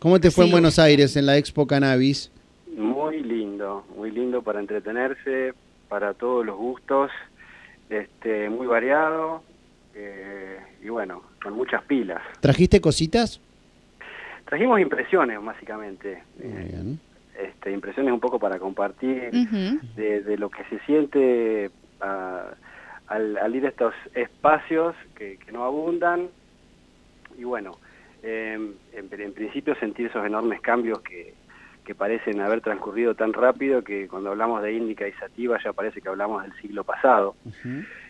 ¿Cómo te fue en Buenos Aires en la Expo Cannabis? Muy lindo, muy lindo para entretenerse, para todos los gustos, este, muy variado eh, y bueno, con muchas pilas. ¿Trajiste cositas? Trajimos impresiones, básicamente. Eh, este, impresiones un poco para compartir de, lo que se siente al, ir a estos espacios que, no abundan y bueno, em, en, principio sentir esos enormes cambios que, que parecen haber transcurrido tan rápido que cuando hablamos de índica y sativa ya parece que hablamos del siglo pasado.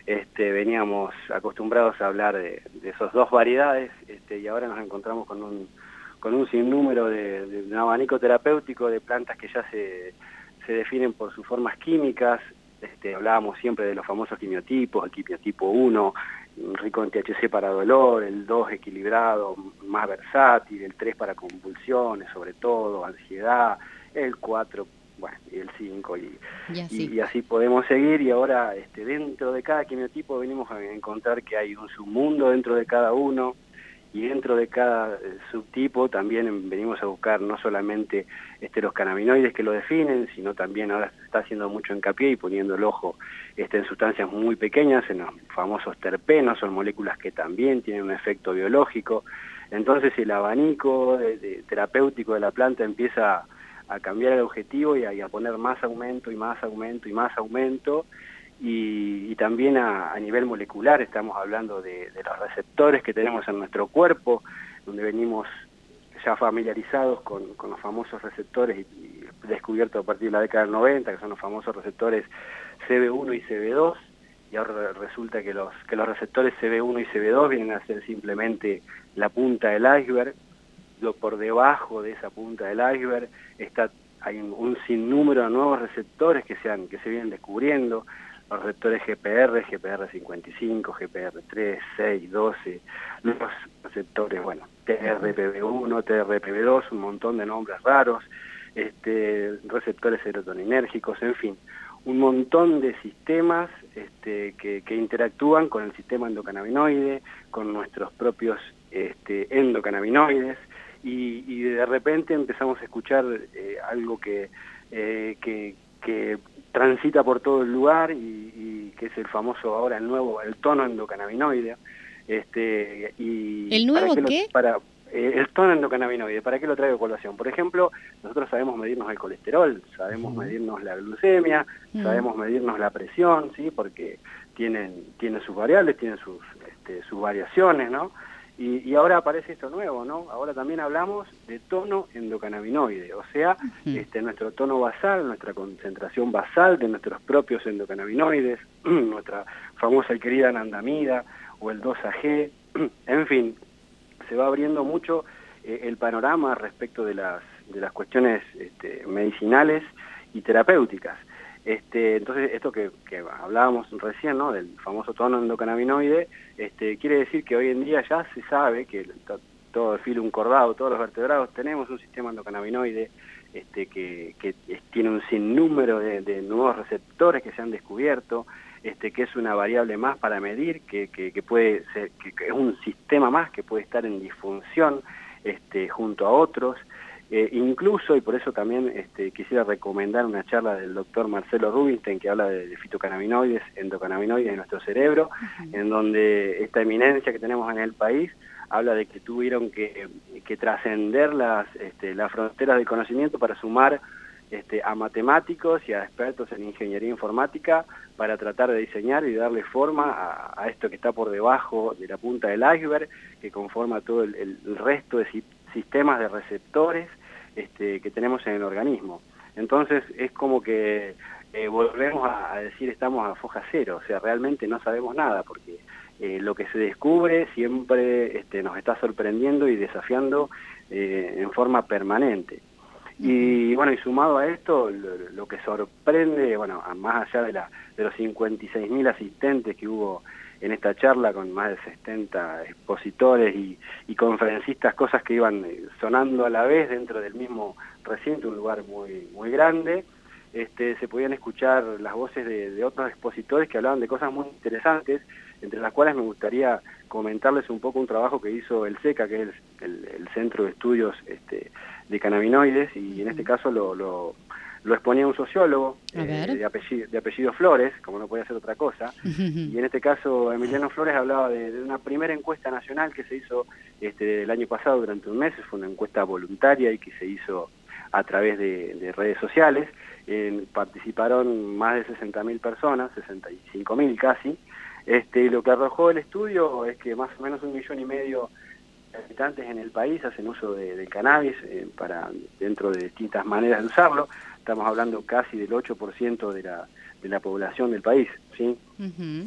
este, veníamos acostumbrados a hablar de, de esas dos variedades este, y ahora nos encontramos con un, con un sinnúmero de, de, un abanico terapéutico de plantas que ya se, se definen por sus formas químicas. Este, hablábamos siempre de los famosos quimiotipos, el quimiotipo 1, rico en THC para dolor, el 2 equilibrado, más versátil, el 3 para convulsiones, sobre todo, ansiedad, el 4, bueno, y el 5, y, y, así podemos seguir, y ahora este, dentro de cada quimiotipo venimos a encontrar que hay un submundo dentro de cada uno, y dentro de cada eh, subtipo también venimos a buscar no solamente este, los cannabinoides que lo definen, sino también ahora se está haciendo mucho hincapié y poniendo el ojo este, en sustancias muy pequeñas, en los famosos terpenos, son moléculas que también tienen un efecto biológico. Entonces el abanico terapéutico de la planta empieza a cambiar el objetivo y a poner más aumento y más aumento y más aumento y, también a, nivel molecular estamos hablando de, los receptores que tenemos en nuestro cuerpo, donde venimos ya familiarizados con, los famosos receptores y, descubiertos a partir de la década del 90, que son los famosos receptores CB1 y CB2, y ahora resulta que los, que los receptores CB1 y CB2 vienen a ser simplemente la punta del iceberg, lo por debajo de esa punta del iceberg está hay un, sinnúmero de nuevos receptores que se, han, que se vienen descubriendo, los receptores GPR, GPR55, GPR3, 6, 12, los receptores, bueno, TRPV1, TRPV2, un montón de nombres raros, este, receptores serotoninérgicos, en fin, un montón de sistemas este, que, interactúan con el sistema endocannabinoide, con nuestros propios este, endocannabinoides, y, de repente empezamos a escuchar eh, algo que, eh, que, que transita por todo el lugar y, que es el famoso ahora el nuevo el tono endocannabinoide este y el nuevo qué para eh, el tono endocannabinoide para qué lo traigo a colación por ejemplo nosotros sabemos medirnos el colesterol sabemos medirnos la glucemia sabemos medirnos la presión sí porque tienen tienen sus variables tienen sus este, sus variaciones no y, ahora aparece esto nuevo, ¿no? Ahora también hablamos de tono endocannabinoide, o sea, este, nuestro tono basal, nuestra concentración basal de nuestros propios endocannabinoides, nuestra famosa y querida anandamida o el 2AG, en fin, se va abriendo mucho eh, el panorama respecto de las, de las cuestiones este, medicinales y terapéuticas. Este, entonces, esto que, hablábamos recién, del famoso tono endocannabinoide, este, quiere decir que hoy en día ya se sabe que todo el filo cordado, todos los vertebrados, tenemos un sistema endocannabinoide este, que, tiene un sinnúmero de, nuevos receptores que se han descubierto, este, que es una variable más para medir, que, que, puede ser, que, es un sistema más que puede estar en disfunción este, junto a otros, eh, incluso, y por eso también este, quisiera recomendar una charla del doctor Marcelo Rubinstein que habla de, fitocannabinoides, endocannabinoides en nuestro cerebro, en donde esta eminencia que tenemos en el país habla de que tuvieron que, trascender las, este, las fronteras del conocimiento para sumar este, a matemáticos y a expertos en ingeniería informática para tratar de diseñar y darle forma a, esto que está por debajo de la punta del iceberg, que conforma todo el resto de sistemas de receptores este, que tenemos en el organismo. Entonces es como que eh, volvemos a, decir estamos a foja cero, o sea, realmente no sabemos nada, porque eh, lo que se descubre siempre este, nos está sorprendiendo y desafiando eh, en forma permanente. Y bueno, y sumado a esto, lo, que sorprende, bueno, más allá de, la, de los 56.000 asistentes que hubo en esta charla con más de 70 expositores y, conferencistas, cosas que iban eh, sonando a la vez dentro del mismo recinto, un lugar muy, muy grande, este, se podían escuchar las voces de, otros expositores que hablaban de cosas muy interesantes, entre las cuales me gustaría comentarles un poco un trabajo que hizo el SECA, que es el, Centro de Estudios este, de Cannabinoides, y en este caso lo, lo, exponía un sociólogo eh, de, apellido, de apellido Flores, como no podía ser otra cosa, y en este caso Emiliano Flores hablaba de, una primera encuesta nacional que se hizo este, el año pasado durante un mes, fue una encuesta voluntaria y que se hizo a través de, redes sociales, participaron más de 60.000 personas, 65.000 casi, este, lo que arrojó el estudio es que más o menos un millón y medio de habitantes en el país hacen uso de, cannabis eh, para dentro de distintas maneras de usarlo. Estamos hablando casi del 8% de la, de la población del país, ¿sí?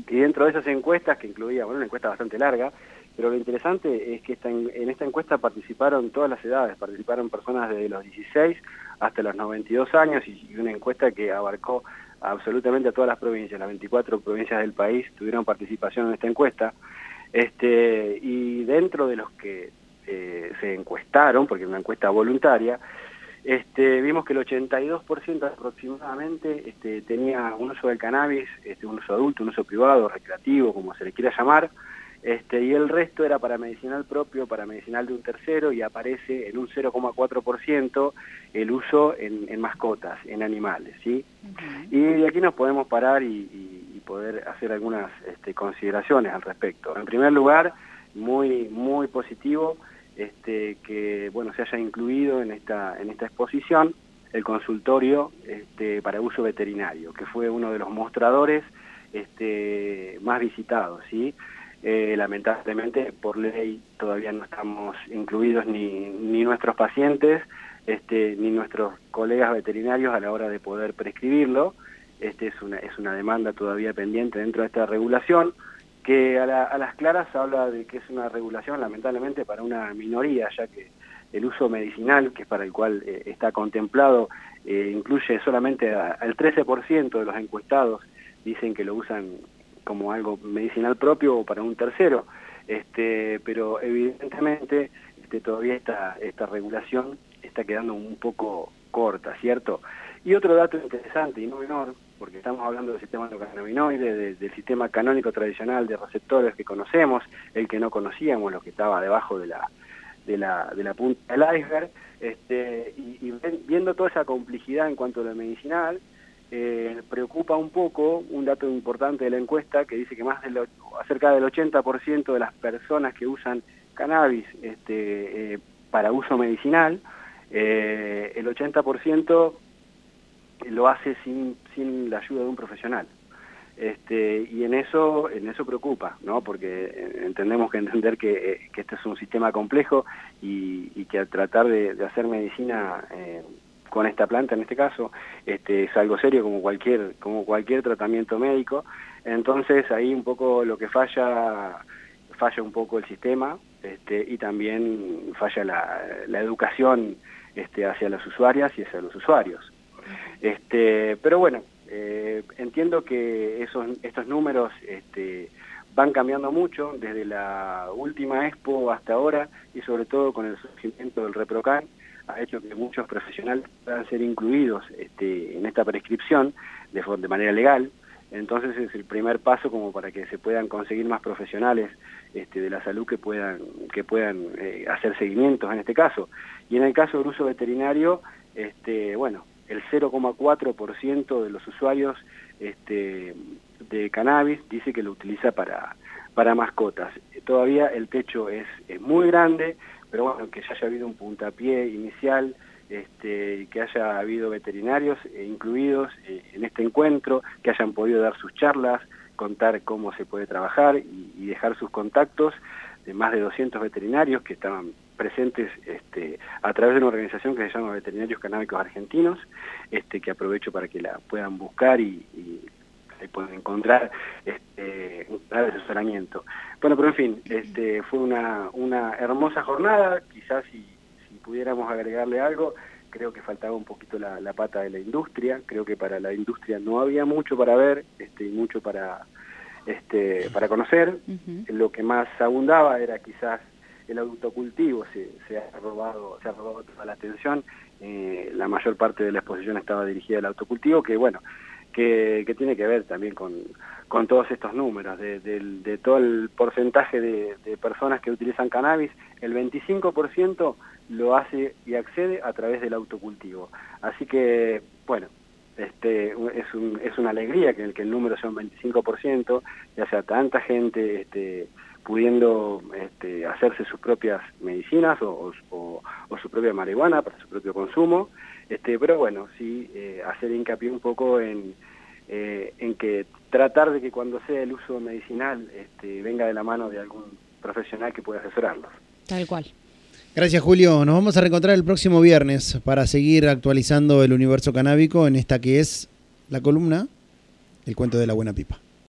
Y dentro de esas encuestas, que incluía, bueno, una encuesta bastante larga, pero lo interesante es que en esta encuesta participaron todas las edades, participaron personas desde los 16 hasta los 92 años y una encuesta que abarcó absolutamente a todas las provincias, las 24 provincias del país tuvieron participación en esta encuesta, este, y dentro de los que eh, se encuestaron, porque es una encuesta voluntaria, este, vimos que el 82% aproximadamente este, tenía un uso del cannabis, este, un uso adulto, un uso privado, recreativo, como se le quiera llamar, este, y el resto era para medicinal propio, para medicinal de un tercero, y aparece en un 0,4% el uso en, mascotas, en animales. ¿sí? Y de aquí nos podemos parar y, poder hacer algunas este, consideraciones al respecto. En primer lugar, muy, muy positivo este, que bueno, se haya incluido en esta, en esta exposición el consultorio este, para uso veterinario, que fue uno de los mostradores este, más visitados. ¿sí? Eh, lamentablemente, por ley, todavía no estamos incluidos ni, ni nuestros pacientes, este, ni nuestros colegas veterinarios a la hora de poder prescribirlo. Este es una, es una demanda todavía pendiente dentro de esta regulación, que a, las claras habla de que es una regulación lamentablemente para una minoría, ya que el uso medicinal, que es para el cual eh, está contemplado, eh, incluye solamente al 13% de los encuestados, dicen que lo usan como algo medicinal propio o para un tercero, este, pero evidentemente este, todavía esta, esta regulación está quedando un poco corta, ¿cierto? Y otro dato interesante y no menor, porque estamos hablando del sistema endocannabinoide, del sistema canónico tradicional de receptores que conocemos, el que no conocíamos, lo que estaba debajo de la, de la, de la punta del iceberg, este, y, y viendo toda esa complejidad en cuanto a lo medicinal, eh, preocupa un poco un dato importante de la encuesta que dice que más de lo, cerca del 80% de las personas que usan cannabis este, eh, para uso medicinal, eh, el 80% lo hace sin, sin la ayuda de un profesional. Este, y en eso en eso preocupa, ¿no? porque entendemos que entender que, que este es un sistema complejo y, y que al tratar de, de hacer medicina eh, con esta planta en este caso, este, es algo serio como cualquier, como cualquier tratamiento médico. Entonces ahí un poco lo que falla, falla un poco el sistema este, y también falla la, educación este, hacia las usuarias y hacia los usuarios. Este, pero bueno, eh, entiendo que esos, estos números este, van cambiando mucho desde la última expo hasta ahora y sobre todo con el surgimiento del ReproCan ha hecho que muchos profesionales puedan ser incluidos este, en esta prescripción de, de manera legal. Entonces es el primer paso como para que se puedan conseguir más profesionales este, de la salud que puedan, que puedan eh, hacer seguimientos en este caso. Y en el caso del uso veterinario, este, bueno, el 0,4% de los usuarios este, de cannabis dice que lo utiliza para, para mascotas. Todavía el techo es, es muy grande, pero bueno, que ya haya habido un puntapié inicial, este, que haya habido veterinarios eh, incluidos eh, en este encuentro, que hayan podido dar sus charlas, contar cómo se puede trabajar y, dejar sus contactos de más de 200 veterinarios que estaban presentes este, a través de una organización que se llama Veterinarios Canábicos Argentinos, este, que aprovecho para que la puedan buscar y, y pueden encontrar este, un asesoramiento. Bueno, pero en fin, este, fue una, una hermosa jornada, quizás si, si pudiéramos agregarle algo, creo que faltaba un poquito la, la, pata de la industria, creo que para la industria no había mucho para ver este, y mucho para, este, para conocer, lo que más abundaba era quizás el autocultivo, se, se, ha robado, se ha robado toda la atención, eh, la mayor parte de la exposición estaba dirigida al autocultivo, que bueno, que, tiene que ver también con, con todos estos números, de, todo el porcentaje de, personas que utilizan cannabis, el 25% lo hace y accede a través del autocultivo. Así que, bueno, este, es, un, es una alegría que el, que el número sea un 25%, ya sea tanta gente este, pudiendo este, hacerse sus propias medicinas o, su propia marihuana para su propio consumo, este, pero bueno, sí eh, hacer hincapié un poco en, eh, en que tratar de que cuando sea el uso medicinal este, venga de la mano de algún profesional que pueda asesorarlos. Tal cual. Gracias Julio, nos vamos a reencontrar el próximo viernes para seguir actualizando el universo canábico en esta que es la columna El cuento de la buena pipa.